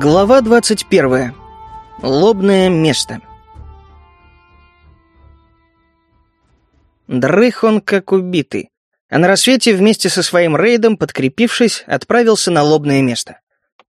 Глава 21. Лобное место. Дрых он как убитый, а на рассвете вместе со своим рейдом, подкрепившись, отправился на лобное место.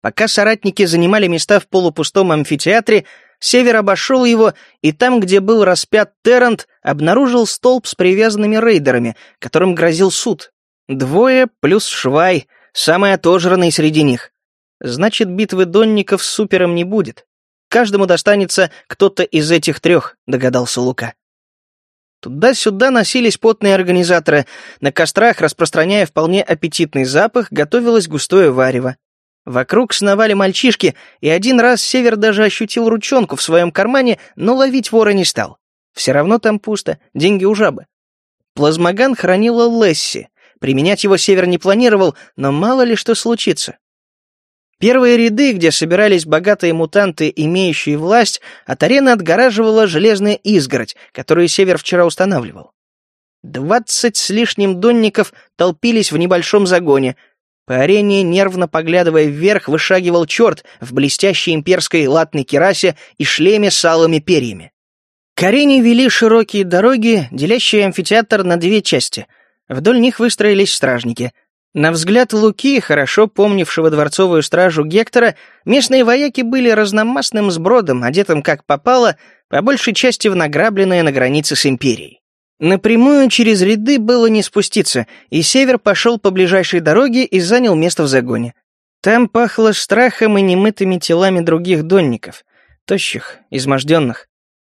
Пока соратники занимали места в полупустом амфитеатре, Север обошел его, и там, где был распят Террант, обнаружил столб с привязанными рейдерами, которым грозил суд. Двое плюс Швай, самый отожранный среди них. Значит, битвы донников с супером не будет. Каждому достанется кто-то из этих трех, догадался Лука. Туда-сюда носились потные организаторы. На кострах, распространяя вполне аппетитный запах, готовилось густое варево. Вокруг сновали мальчишки, и один раз Север даже ощутил ручонку в своем кармане, но ловить вора не стал. Все равно там пусто, деньги у жабы. Плазмоган хранила Лесси. Применять его Север не планировал, но мало ли что случится. Первые ряды, где собирались богатые мутанты, имеющие власть, от арены отгораживала железная изгородь, которую Север вчера устанавливал. Двадцать с лишним донников толпились в небольшом загоне. По арене, нервно поглядывая вверх, вышагивал черт в блестящей имперской латной керасе и шлеме с алыми перьями. К арене вели широкие дороги, делящие амфитеатр на две части. Вдоль них выстроились стражники — на взгляд Луки, хорошо помнившего дворцовую стражу Гектора, местные вояки были разномастным сбродом, одетым как попало, по большей части в награбленное на границе с Империей. Напрямую через ряды было не спуститься, и Север пошел по ближайшей дороге и занял место в загоне. Там пахло страхом и немытыми телами других донников, тощих, изможденных.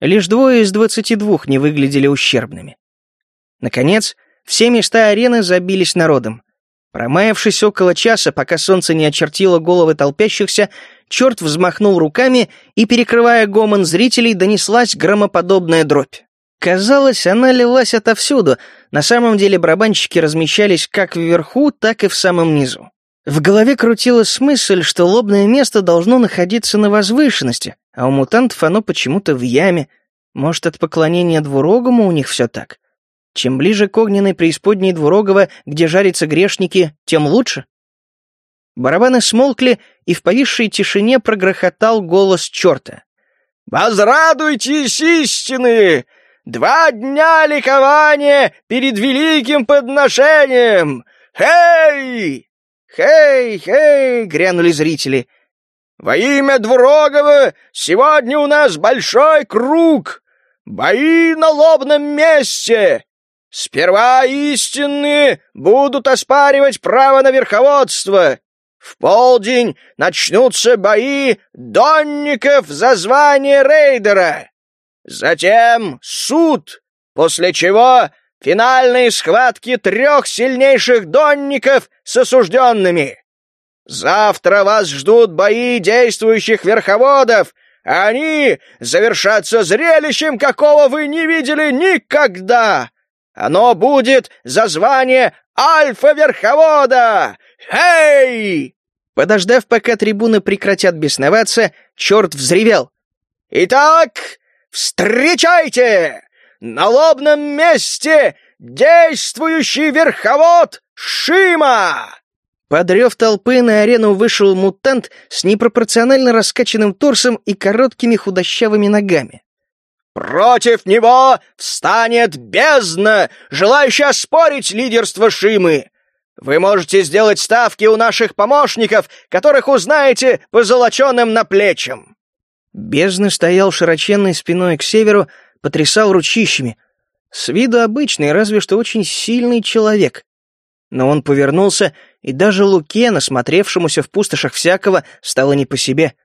Лишь двое из двадцати двух не выглядели ущербными. Наконец, все места арены забились народом. Промаявшись около часа, пока солнце не очертило головы толпящихся, черт взмахнул руками, и, перекрывая гомон зрителей, донеслась громоподобная дробь. Казалось, она лилась отовсюду, на самом деле барабанщики размещались как вверху, так и в самом низу. В голове крутилась мысль, что лобное место должно находиться на возвышенности, а у мутантов оно почему-то в яме. Может, от поклонения двурогому у них все так? Чем ближе к огненной преисподней Двурогова, где жарятся грешники, тем лучше. Барабаны смолкли, и в повисшей тишине прогрохотал голос черта. «Возрадуйтесь истины! Два дня ликования перед великим подношением! Хей! Хей, хей!» — грянули зрители. «Во имя Двурогова сегодня у нас большой круг! Бои на лобном месте! Сперва истинные будут оспаривать право на верховодство. В полдень начнутся бои донников за звание рейдера. Затем суд, после чего финальные схватки трех сильнейших донников с осужденными. Завтра вас ждут бои действующих верховодов, они завершатся зрелищем, какого вы не видели никогда. Оно будет за звание Альфа-Верховода! Эй!» Подождав, пока трибуны прекратят бесноваться, черт взревел. «Итак, встречайте! На лобном месте действующий верховод Шима!» Под рев толпы на арену вышел мутант с непропорционально раскачанным торсом и короткими худощавыми ногами. Против него встанет бездна, желающая оспорить лидерство Шимы. Вы можете сделать ставки у наших помощников, которых узнаете по золоченым наплечьям». Бездна стоял широченной спиной к северу, потрясал ручищами. С виду обычный, разве что очень сильный человек. Но он повернулся, и даже Луке, насмотревшемуся в пустошах всякого, стало не по себе —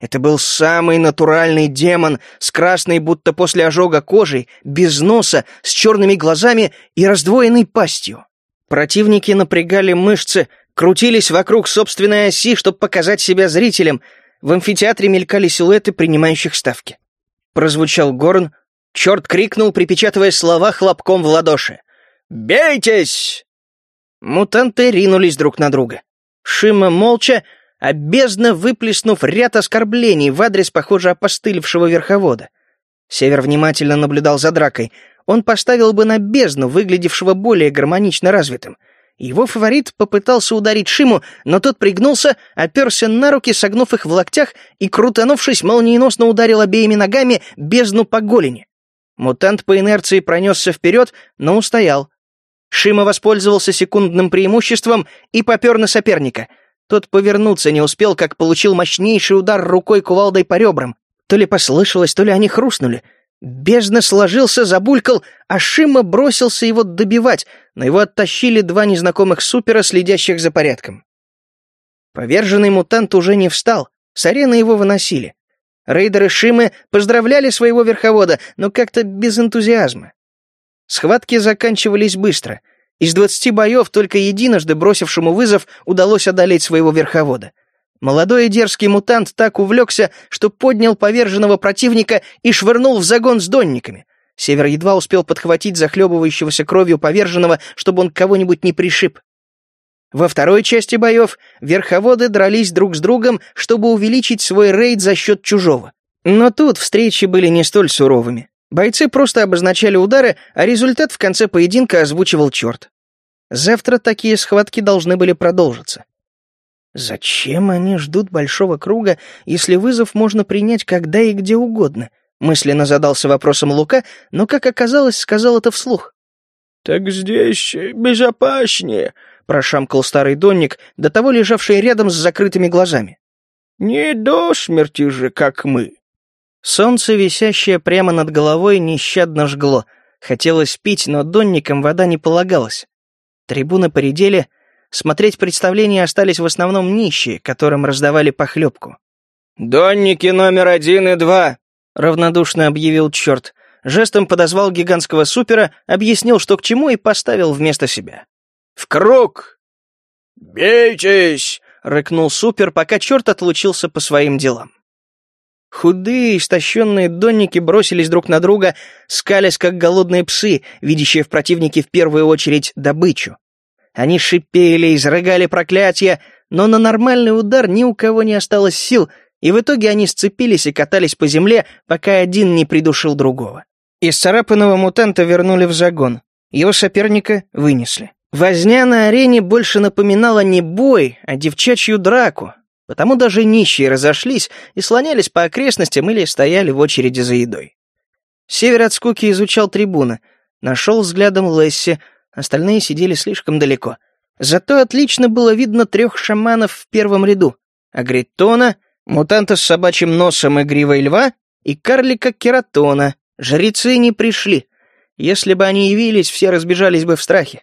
это был самый натуральный демон, с красной, будто после ожога кожей, без носа, с черными глазами и раздвоенной пастью. Противники напрягали мышцы, крутились вокруг собственной оси, чтобы показать себя зрителям. В амфитеатре мелькали силуэты принимающих ставки. Прозвучал горн, черт крикнул, припечатывая слова хлопком в ладоши. «Бейтесь!» Мутанты ринулись друг на друга. Шима молча, бездна выплеснув ряд оскорблений в адрес, похоже, опостылевшего верховода. Север внимательно наблюдал за дракой. Он поставил бы на бездну, выглядевшего более гармонично развитым. Его фаворит попытался ударить Шиму, но тот пригнулся, оперся на руки, согнув их в локтях и, крутанувшись, молниеносно ударил обеими ногами бездну по голени. Мутант по инерции пронесся вперед, но устоял. Шима воспользовался секундным преимуществом и попер на соперника. Тот повернуться не успел, как получил мощнейший удар рукой кувалдой по ребрам. То ли послышалось, то ли они хрустнули. Бездна сложился, забулькал, а Шима бросился его добивать, но его оттащили два незнакомых супера, следящих за порядком. Поверженный мутант уже не встал, с арены его выносили. Рейдеры Шимы поздравляли своего верховода, но как-то без энтузиазма. Схватки заканчивались быстро. Из двадцати боев только единожды бросившему вызов удалось одолеть своего верховода. Молодой и дерзкий мутант так увлекся, что поднял поверженного противника и швырнул в загон с донниками. Север едва успел подхватить захлебывающегося кровью поверженного, чтобы он кого-нибудь не пришиб. Во второй части боев верховоды дрались друг с другом, чтобы увеличить свой рейд за счет чужого. Но тут встречи были не столь суровыми. Бойцы просто обозначали удары, а результат в конце поединка озвучивал черт. Завтра такие схватки должны были продолжиться. Зачем они ждут большого круга, если вызов можно принять когда и где угодно? Мысленно задался вопросом Лука, но, как оказалось, сказал это вслух. «Так здесь безопаснее», — прошамкал старый донник, до того лежавший рядом с закрытыми глазами. «Не до смерти же, как мы». Солнце, висящее прямо над головой, нещадно жгло. Хотелось пить, но донникам вода не полагалась. Трибуны поредели, смотреть представления остались в основном нищие, которым раздавали похлебку. «Донники номер один и два», — равнодушно объявил черт. Жестом подозвал гигантского супера, объяснил, что к чему, и поставил вместо себя. «В круг!» «Бейтесь!» — рыкнул супер, пока черт отлучился по своим делам. Худые, истощенные донники бросились друг на друга, скалясь, как голодные псы, видящие в противнике в первую очередь добычу. Они шипели, изрыгали проклятия, но на нормальный удар ни у кого не осталось сил, и в итоге они сцепились и катались по земле, пока один не придушил другого. Исцарапанного мутанта вернули в загон. Его соперника вынесли. Возня на арене больше напоминала не бой, а девчачью драку, потому даже нищие разошлись и слонялись по окрестностям или стояли в очереди за едой. Север от скуки изучал трибуны, нашел взглядом Лесси, остальные сидели слишком далеко. Зато отлично было видно трех шаманов в первом ряду. Агритона, мутанта с собачьим носом и гривой льва и карлика Кератона. Жрецы не пришли. Если бы они явились, все разбежались бы в страхе.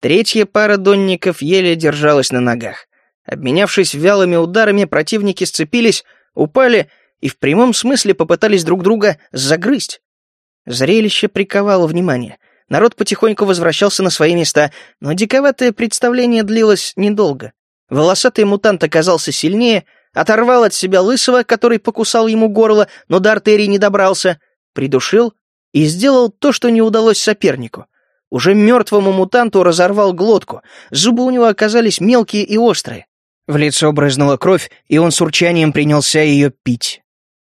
Третья пара донников еле держалась на ногах. Обменявшись вялыми ударами, противники сцепились, упали и в прямом смысле попытались друг друга загрызть. Зрелище приковало внимание. Народ потихоньку возвращался на свои места, но диковатое представление длилось недолго. Волосатый мутант оказался сильнее, оторвал от себя лысого, который покусал ему горло, но до артерии не добрался, придушил и сделал то, что не удалось сопернику. Уже мертвому мутанту разорвал глотку, зубы у него оказались мелкие и острые. В лицо брызнула кровь, и он с урчанием принялся ее пить.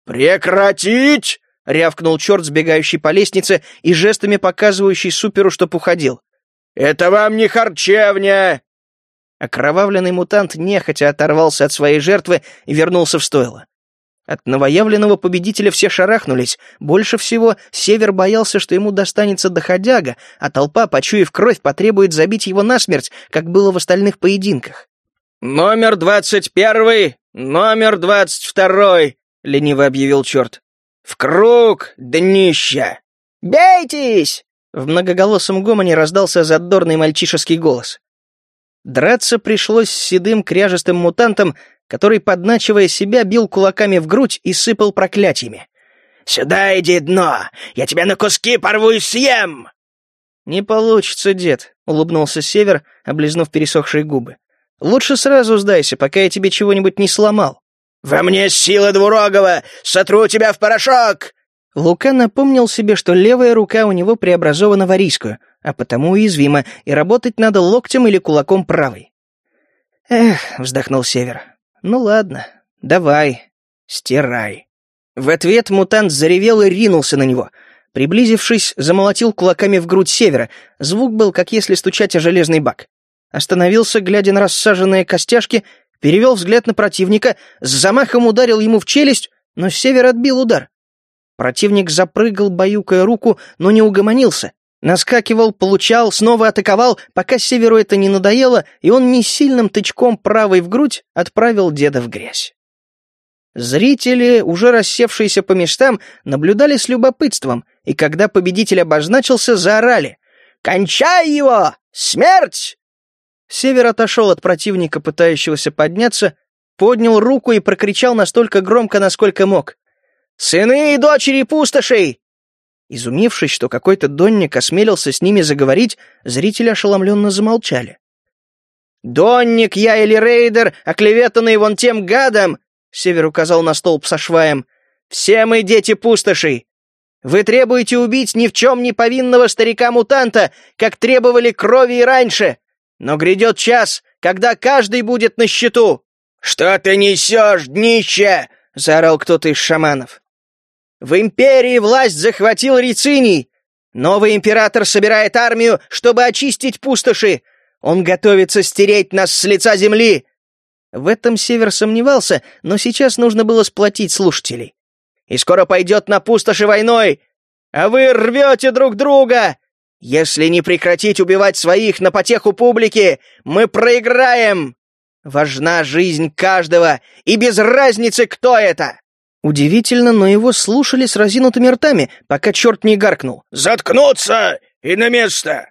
«Прекратить!» — рявкнул черт, сбегающий по лестнице и жестами показывающий суперу, чтоб уходил. «Это вам не харчевня!» Окровавленный мутант нехотя оторвался от своей жертвы и вернулся в стойло. От новоявленного победителя все шарахнулись. Больше всего Север боялся, что ему достанется доходяга, а толпа, почуяв кровь, потребует забить его насмерть, как было в остальных поединках. «Номер двадцать первый, номер двадцать второй», — лениво объявил черт. «В круг, днища!» «Бейтесь!» В многоголосом гомоне раздался задорный мальчишеский голос. Драться пришлось с седым кряжестым мутантом, который, подначивая себя, бил кулаками в грудь и сыпал проклятиями. «Сюда иди, дно! Я тебя на куски порву и съем!» «Не получится, дед», — улыбнулся Север, облизнув пересохшие губы. «Лучше сразу сдайся, пока я тебе чего-нибудь не сломал». «Во мне сила двурогого! Сотру тебя в порошок!» Лука напомнил себе, что левая рука у него преобразована в арийскую, а потому уязвима, и работать надо локтем или кулаком правой. «Эх», — вздохнул Север, — «ну ладно, давай, стирай». В ответ мутант заревел и ринулся на него. Приблизившись, замолотил кулаками в грудь севера. Звук был, как если стучать о железный бак. Остановился, глядя на рассаженные костяшки, перевел взгляд на противника, с замахом ударил ему в челюсть, но север отбил удар. Противник запрыгал, баюкая руку, но не угомонился. Наскакивал, получал, снова атаковал, пока Северу это не надоело, и он не сильным тычком правой в грудь отправил деда в грязь. Зрители, уже рассевшиеся по местам, наблюдали с любопытством, и когда победитель обозначился, заорали «Кончай его! Смерть!» Север отошел от противника, пытающегося подняться, поднял руку и прокричал настолько громко, насколько мог. «Сыны и дочери пустошей!» Изумившись, что какой-то донник осмелился с ними заговорить, зрители ошеломленно замолчали. «Донник я или рейдер, оклеветанный вон тем гадом!» Север указал на столб со шваем. «Все мы дети пустошей! Вы требуете убить ни в чем не повинного старика-мутанта, как требовали крови и раньше, но грядет час, когда каждый будет на счету!» «Что ты несешь, днище?» — заорал кто-то из шаманов. «В империи власть захватил Рициний. Новый император собирает армию, чтобы очистить пустоши. Он готовится стереть нас с лица земли. В этом Север сомневался, но сейчас нужно было сплотить слушателей. «И скоро пойдет на пустоши войной, а вы рвете друг друга! Если не прекратить убивать своих на потеху публики, мы проиграем! Важна жизнь каждого, и без разницы, кто это!» Удивительно, но его слушали с разинутыми ртами, пока черт не гаркнул. «Заткнуться и на место!»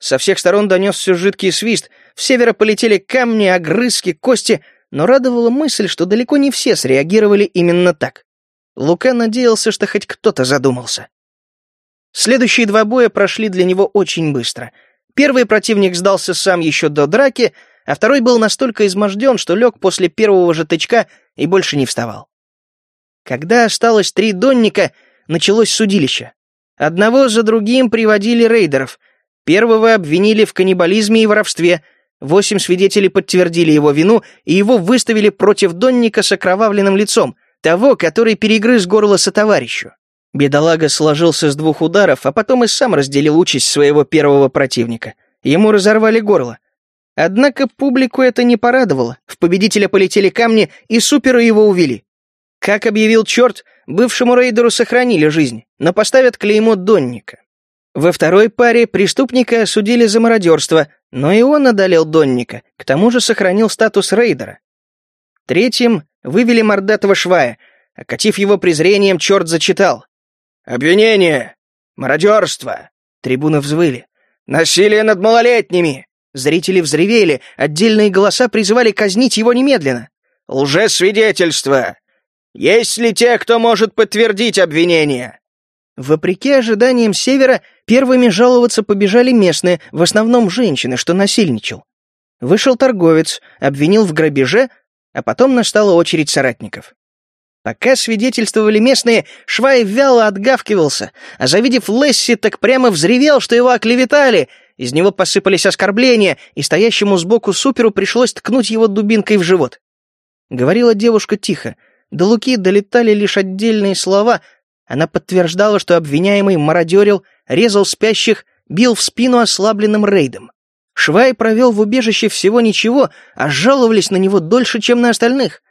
Со всех сторон донесся жидкий свист, в северо полетели камни, огрызки, кости, но радовала мысль, что далеко не все среагировали именно так. Лука надеялся, что хоть кто-то задумался. Следующие два боя прошли для него очень быстро. Первый противник сдался сам еще до драки, а второй был настолько изможден, что лег после первого же тычка и больше не вставал. Когда осталось три донника, началось судилище. Одного за другим приводили рейдеров — Первого обвинили в каннибализме и воровстве. Восемь свидетелей подтвердили его вину, и его выставили против Донника с окровавленным лицом, того, который перегрыз горло сотоварищу. Бедолага сложился с двух ударов, а потом и сам разделил участь своего первого противника. Ему разорвали горло. Однако публику это не порадовало. В победителя полетели камни, и супера его увели. Как объявил черт, бывшему рейдеру сохранили жизнь, но поставят клеймо Донника. Во второй паре преступника осудили за мародерство, но и он одолел Донника, к тому же сохранил статус рейдера. Третьим вывели мордатого швая, окатив его презрением, черт зачитал. «Обвинение! Мародерство!» Трибуны взвыли. «Насилие над малолетними!» Зрители взревели, отдельные голоса призывали казнить его немедленно. «Лжесвидетельство! Есть ли те, кто может подтвердить обвинение?» Вопреки ожиданиям Севера, первыми жаловаться побежали местные, в основном женщины, что насильничал. Вышел торговец, обвинил в грабеже, а потом настала очередь соратников. Пока свидетельствовали местные, Швай вяло отгавкивался, а завидев Лесси, так прямо взревел, что его оклеветали. Из него посыпались оскорбления, и стоящему сбоку суперу пришлось ткнуть его дубинкой в живот. Говорила девушка тихо. До Луки долетали лишь отдельные слова, она подтверждала, что обвиняемый мародерил, резал спящих, бил в спину ослабленным рейдом. Швай провел в убежище всего ничего, а жаловались на него дольше, чем на остальных.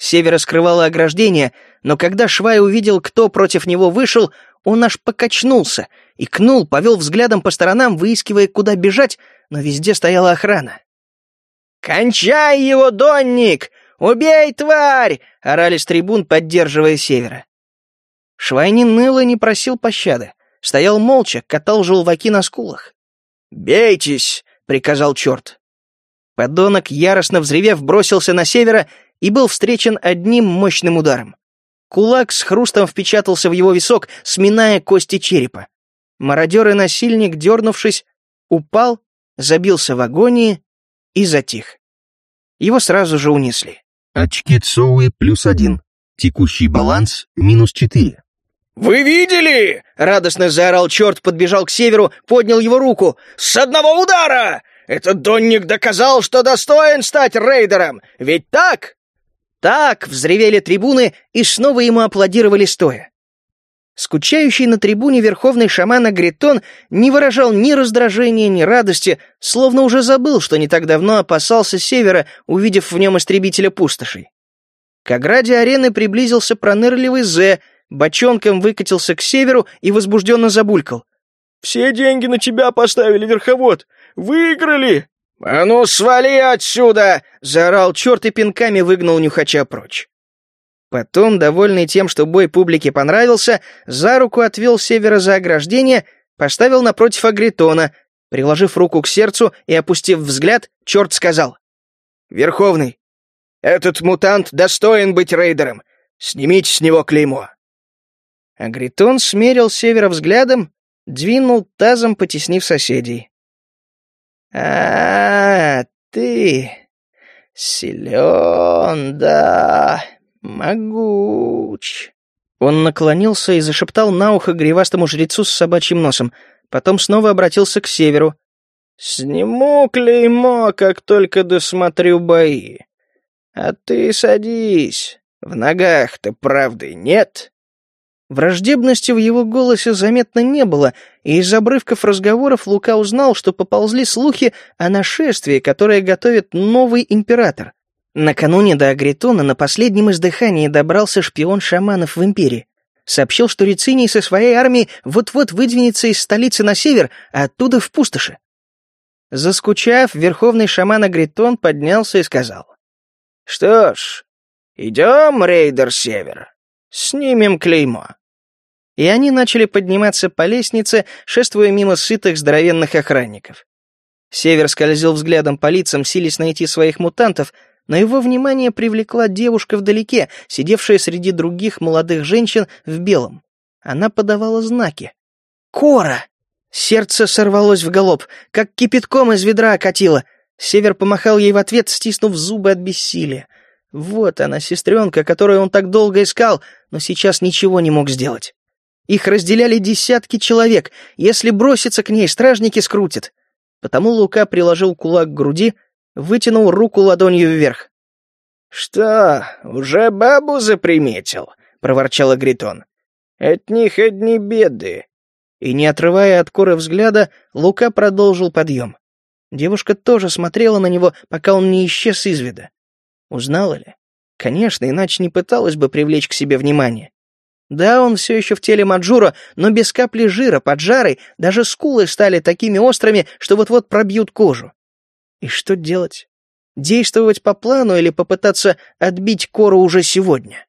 Севера скрывало ограждение, но когда Швай увидел, кто против него вышел, он аж покачнулся, икнул, повел взглядом по сторонам, выискивая, куда бежать, но везде стояла охрана. «Кончай его, Донник! Убей, тварь!» — орали с трибун, поддерживая Севера. Швайнин ныл и не просил пощады. Стоял молча, катал желваки на скулах. «Бейтесь!» — приказал черт. Подонок, яростно взревев, бросился на севера и был встречен одним мощным ударом. Кулак с хрустом впечатался в его висок, сминая кости черепа. Мародер и насильник, дернувшись, упал, забился в агонии и затих. Его сразу же унесли. Очки Цоуи плюс один. Текущий баланс минус четыре. «Вы видели?» — радостно заорал черт, подбежал к северу, поднял его руку. «С одного удара! Этот Донник доказал, что достоин стать рейдером! Ведь так?» «Так!» — взревели трибуны и снова ему аплодировали стоя. Скучающий на трибуне верховный шаман Агритон не выражал ни раздражения, ни радости, словно уже забыл, что не так давно опасался севера, увидев в нем истребителя пустошей. К ограде арены приблизился пронырливый Зе, бочонком выкатился к северу и возбужденно забулькал. «Все деньги на тебя поставили, верховод! Выиграли!» «А ну, свали отсюда!» — заорал черт и пинками выгнал нюхача прочь. Потом, довольный тем, что бой публике понравился, за руку отвел севера за ограждение, поставил напротив Агритона, приложив руку к сердцу и опустив взгляд, черт сказал. «Верховный, этот мутант достоин быть рейдером. Снимите с него клеймо». Агритон смерил севера взглядом, двинул тазом, потеснив соседей. «А, ты силен, да, могуч». Он наклонился и зашептал на ухо гривастому жрецу с собачьим носом, потом снова обратился к северу. «Сниму клеймо, как только досмотрю бои. А ты садись, в ногах-то правды нет?» Враждебности в его голосе заметно не было, и из обрывков разговоров Лука узнал, что поползли слухи о нашествии, которое готовит новый император. Накануне до Агритона на последнем издыхании добрался шпион шаманов в империи. Сообщил, что Рициний со своей армией вот-вот выдвинется из столицы на север, а оттуда в пустоши. Заскучав, верховный шаман Агритон поднялся и сказал. «Что ж, идем, рейдер север, снимем клеймо» и они начали подниматься по лестнице, шествуя мимо сытых здоровенных охранников. Север скользил взглядом по лицам, силясь найти своих мутантов, но его внимание привлекла девушка вдалеке, сидевшая среди других молодых женщин в белом. Она подавала знаки. «Кора!» Сердце сорвалось в галоп, как кипятком из ведра окатило. Север помахал ей в ответ, стиснув зубы от бессилия. Вот она, сестренка, которую он так долго искал, но сейчас ничего не мог сделать. Их разделяли десятки человек. Если броситься к ней, стражники скрутят. Потому Лука приложил кулак к груди, вытянул руку ладонью вверх. «Что, уже бабу заприметил?» — проворчал Агритон. «От них одни беды». И, не отрывая от коры взгляда, Лука продолжил подъем. Девушка тоже смотрела на него, пока он не исчез из вида. Узнала ли? Конечно, иначе не пыталась бы привлечь к себе внимание. Да, он все еще в теле Маджура, но без капли жира, под жарой, даже скулы стали такими острыми, что вот-вот пробьют кожу. И что делать? Действовать по плану или попытаться отбить кору уже сегодня?